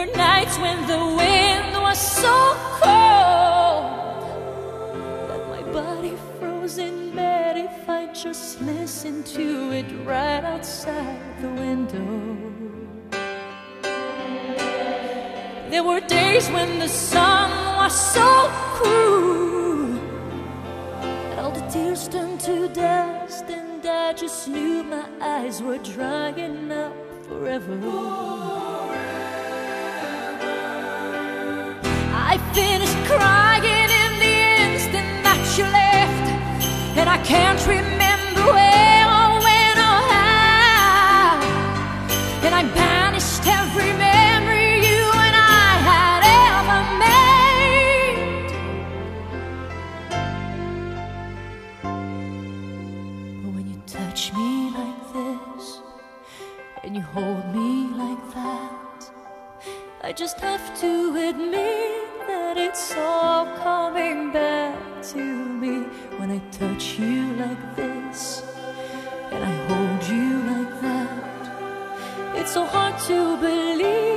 were nights when the wind was so cold that my body froze in bed if I just listened to it right outside the window. There were days when the sun was so cruel that all the tears turned to dust, and I just knew my eyes were drying up forever. Crying in the instant that you left, and I can't remember where or when or how. And I banished every memory you and I had ever made. But when you touch me like this, and you hold me like that, I just have it's all coming back to me when I touch you like this and I hold you like that. It's so hard to believe,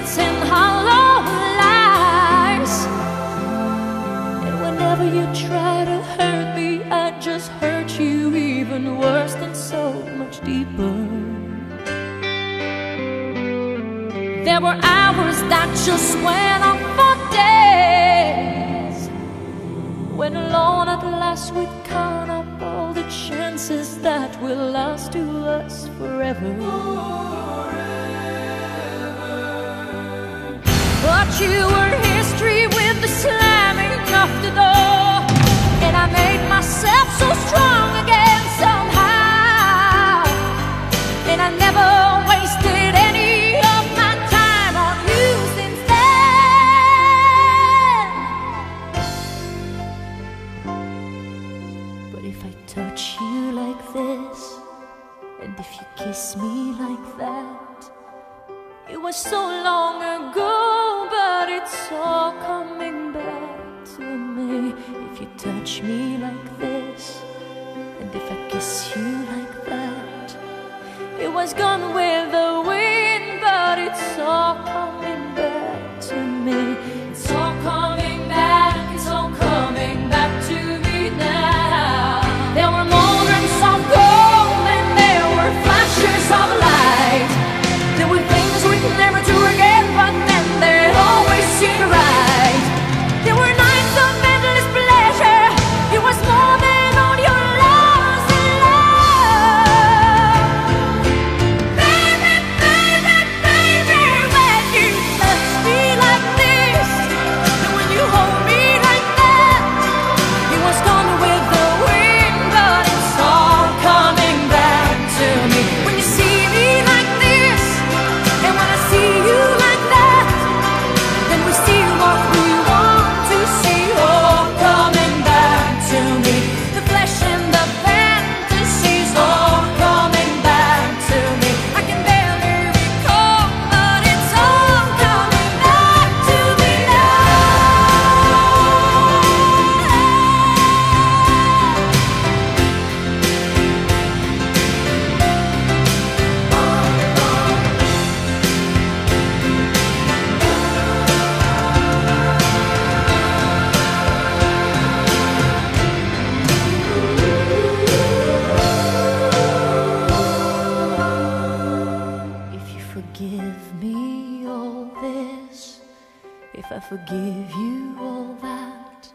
threats and hollow lies. And whenever you try to hurt me, I just hurt you even worse and so much deeper. There were hours that just went on for days. When alone at last we'd count up all the chances that will last to us forever. But you were history with the slamming of the door. And I made myself so strong again somehow. And I never wasted any of my time on you since then. But if I touch you like this, and if you kiss me like that, it was so long ago, but it's all coming back to me. If you touch me like this, and if I kiss you like that, it was gone with the if I forgive you all that,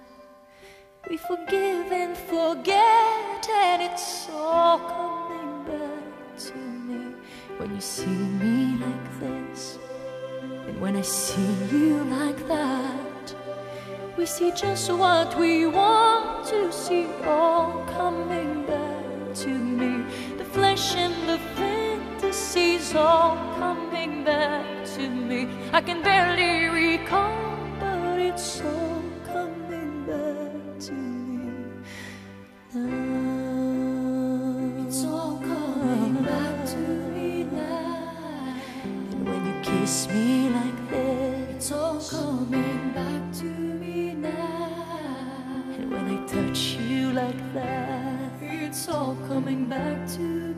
we forgive and forget, and it's all coming back to me when you see me like this, and when I see you like that. We see just what we want to see, all coming back to me. The flesh and the fantasies all coming back to me. I can barely but it's all coming back to me now. It's all coming back to me now. And when you kiss me like this, it's all coming back to me now. And when I touch you like that, it's all coming back to